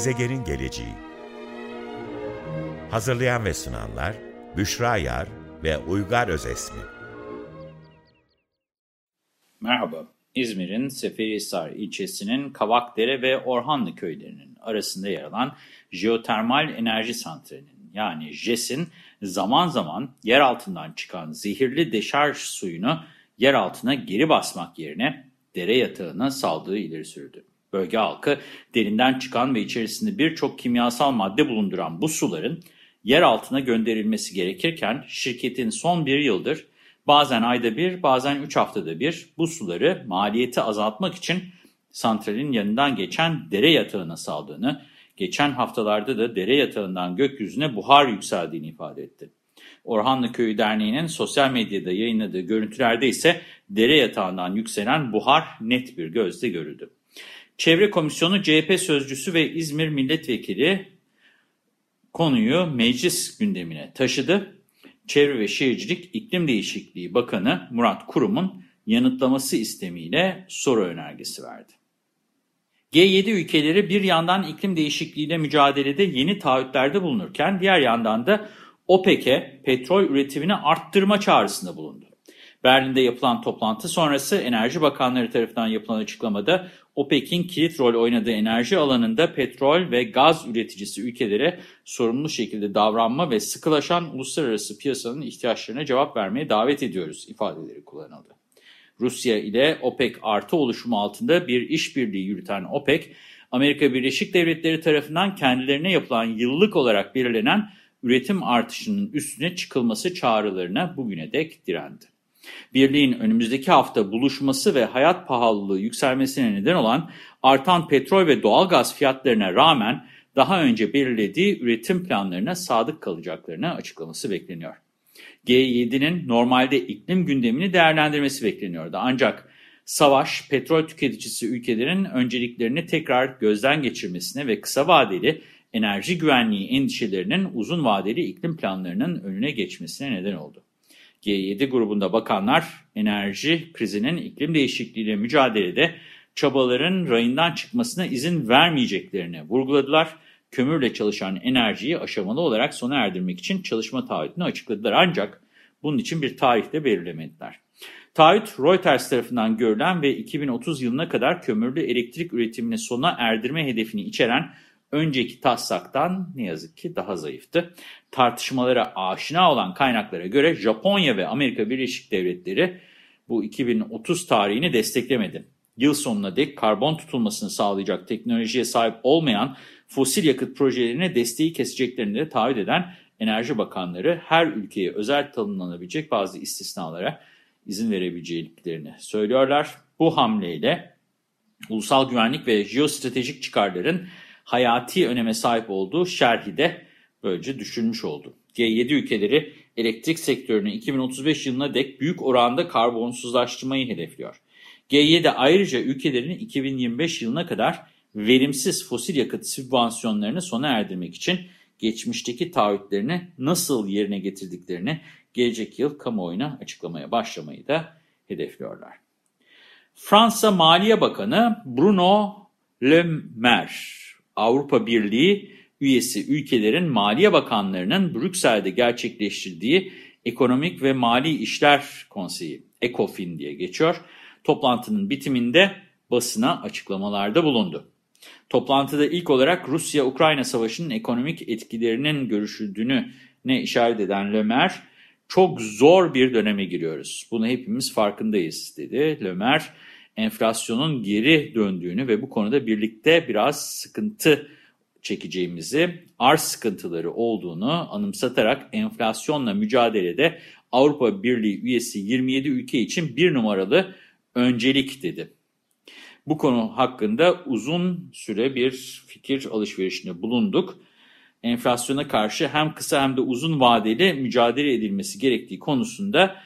Gezegenin geleceği Hazırlayan ve sunanlar Büşra Yar ve Uygar Özesmi Merhaba, İzmir'in Seferihisar ilçesinin Kavakdere ve Orhanlı köylerinin arasında yer alan jeotermal enerji santralinin yani JES'in zaman zaman yer altından çıkan zehirli deşarj suyunu yer altına geri basmak yerine dere yatağına saldığı ileri sürdü. Bölge halkı derinden çıkan ve içerisinde birçok kimyasal madde bulunduran bu suların yer altına gönderilmesi gerekirken şirketin son bir yıldır bazen ayda bir bazen üç haftada bir bu suları maliyeti azaltmak için santralin yanından geçen dere yatağına saldığını, geçen haftalarda da dere yatağından gökyüzüne buhar yükseldiğini ifade etti. Orhanlı Köyü Derneği'nin sosyal medyada yayınladığı görüntülerde ise dere yatağından yükselen buhar net bir gözle görüldü. Çevre Komisyonu CHP sözcüsü ve İzmir Milletvekili konuyu meclis gündemine taşıdı. Çevre ve Şehircilik İklim Değişikliği Bakanı Murat Kurum'un yanıtlaması istemiyle soru önergesi verdi. G7 ülkeleri bir yandan iklim değişikliğiyle mücadelede yeni taahhütlerde bulunurken diğer yandan da OPEC'e petrol üretimini arttırma çağrısında bulundu. Berlin'de yapılan toplantı sonrası Enerji Bakanları tarafından yapılan açıklamada OPEC'in kilit rol oynadığı enerji alanında petrol ve gaz üreticisi ülkelere sorumlu şekilde davranma ve sıkılaşan uluslararası piyasanın ihtiyaçlarına cevap vermeye davet ediyoruz ifadeleri kullanıldı. Rusya ile OPEC artı oluşumu altında bir işbirliği yürüten OPEC, Amerika Birleşik Devletleri tarafından kendilerine yapılan yıllık olarak belirlenen üretim artışının üstüne çıkılması çağrılarına bugüne dek direndi. Birliğin önümüzdeki hafta buluşması ve hayat pahalılığı yükselmesine neden olan artan petrol ve doğalgaz fiyatlarına rağmen daha önce belirlediği üretim planlarına sadık kalacaklarını açıklaması bekleniyor. G7'nin normalde iklim gündemini değerlendirmesi bekleniyordu. Ancak savaş, petrol tüketicisi ülkelerin önceliklerini tekrar gözden geçirmesine ve kısa vadeli enerji güvenliği endişelerinin uzun vadeli iklim planlarının önüne geçmesine neden oldu. G7 grubunda bakanlar enerji krizinin iklim değişikliğiyle mücadelede çabaların rayından çıkmasına izin vermeyeceklerini vurguladılar. Kömürle çalışan enerjiyi aşamalı olarak sona erdirmek için çalışma taahhütünü açıkladılar. Ancak bunun için bir tarih de belirlemediler. Taahhüt Reuters tarafından görülen ve 2030 yılına kadar kömürlü elektrik üretimini sona erdirme hedefini içeren önceki taslaktan ne yazık ki daha zayıftı. Tartışmalara aşina olan kaynaklara göre Japonya ve Amerika Birleşik Devletleri bu 2030 tarihini desteklemedi. Yıl sonuna dek karbon tutulmasını sağlayacak teknolojiye sahip olmayan fosil yakıt projelerine desteği keseceklerini de taahhüt eden Enerji Bakanları her ülkeye özel tanımlanabilecek bazı istisnalara izin verebileceklerini söylüyorlar. Bu hamleyle ulusal güvenlik ve jeostratejik çıkarların hayati öneme sahip olduğu şerhi de böylece düşürmüş oldu. G7 ülkeleri elektrik sektörünü 2035 yılına dek büyük oranda karbonsuzlaştırmayı hedefliyor. G7 ayrıca ülkelerin 2025 yılına kadar verimsiz fosil yakıt sübvansiyonlarını sona erdirmek için geçmişteki taahhütlerini nasıl yerine getirdiklerini gelecek yıl kamuoyuna açıklamaya başlamayı da hedefliyorlar. Fransa Maliye Bakanı Bruno Le Maire Avrupa Birliği üyesi ülkelerin Maliye Bakanlarının Brüksel'de gerçekleştirdiği Ekonomik ve Mali İşler Konseyi, ECOFIN diye geçiyor. Toplantının bitiminde basına açıklamalarda bulundu. Toplantıda ilk olarak Rusya-Ukrayna savaşının ekonomik etkilerinin görüşüldüğünü ne işaret eden Lömer, çok zor bir döneme giriyoruz. Bunu hepimiz farkındayız dedi. Lömer, enflasyonun geri döndüğünü ve bu konuda birlikte biraz sıkıntı çekeceğimizi, arz sıkıntıları olduğunu anımsatarak enflasyonla mücadelede Avrupa Birliği üyesi 27 ülke için bir numaralı öncelik dedi. Bu konu hakkında uzun süre bir fikir alışverişinde bulunduk. Enflasyona karşı hem kısa hem de uzun vadeli mücadele edilmesi gerektiği konusunda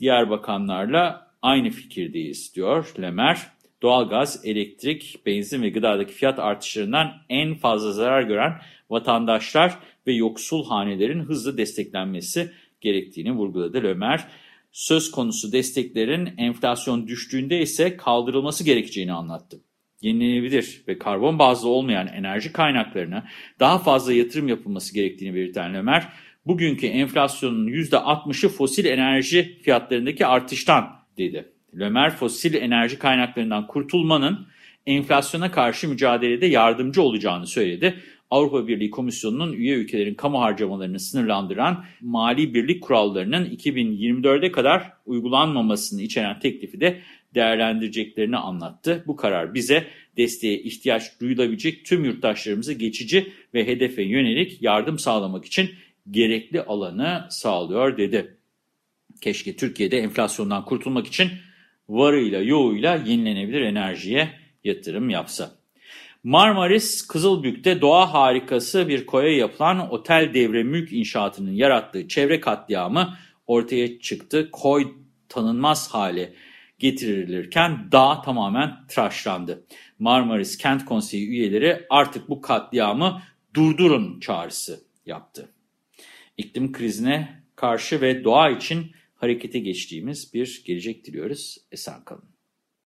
diğer bakanlarla aynı fikirdeyiz diyor Lemer. Doğalgaz, elektrik, benzin ve gıdadaki fiyat artışlarından en fazla zarar gören vatandaşlar ve yoksul hanelerin hızlı desteklenmesi gerektiğini vurguladı Lömer. Söz konusu desteklerin enflasyon düştüğünde ise kaldırılması gerekeceğini anlattı. yenilenebilir ve karbon bazlı olmayan enerji kaynaklarına daha fazla yatırım yapılması gerektiğini belirten Lömer, bugünkü enflasyonun %60'ı fosil enerji fiyatlarındaki artıştan dedi. Lömer, fosil enerji kaynaklarından kurtulmanın enflasyona karşı mücadelede yardımcı olacağını söyledi. Avrupa Birliği Komisyonu'nun üye ülkelerin kamu harcamalarını sınırlandıran mali birlik kurallarının 2024'e kadar uygulanmamasını içeren teklifi de değerlendireceklerini anlattı. Bu karar bize desteğe ihtiyaç duyulabilecek tüm yurttaşlarımıza geçici ve hedefe yönelik yardım sağlamak için gerekli alanı sağlıyor dedi. Keşke Türkiye'de enflasyondan kurtulmak için varıyla yoğuyla yenilenebilir enerjiye yatırım yapsa. Marmaris Kızılbük'te doğa harikası bir koya yapılan otel devre mülk inşaatının yarattığı çevre katliamı ortaya çıktı. Koy tanınmaz hale getirilirken dağ tamamen tıraşlandı. Marmaris Kent Konseyi üyeleri artık bu katliamı durdurun çağrısı yaptı. İklim krizine karşı ve doğa için harekete geçtiğimiz bir gelecek diliyoruz. Esen kalın.